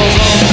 alone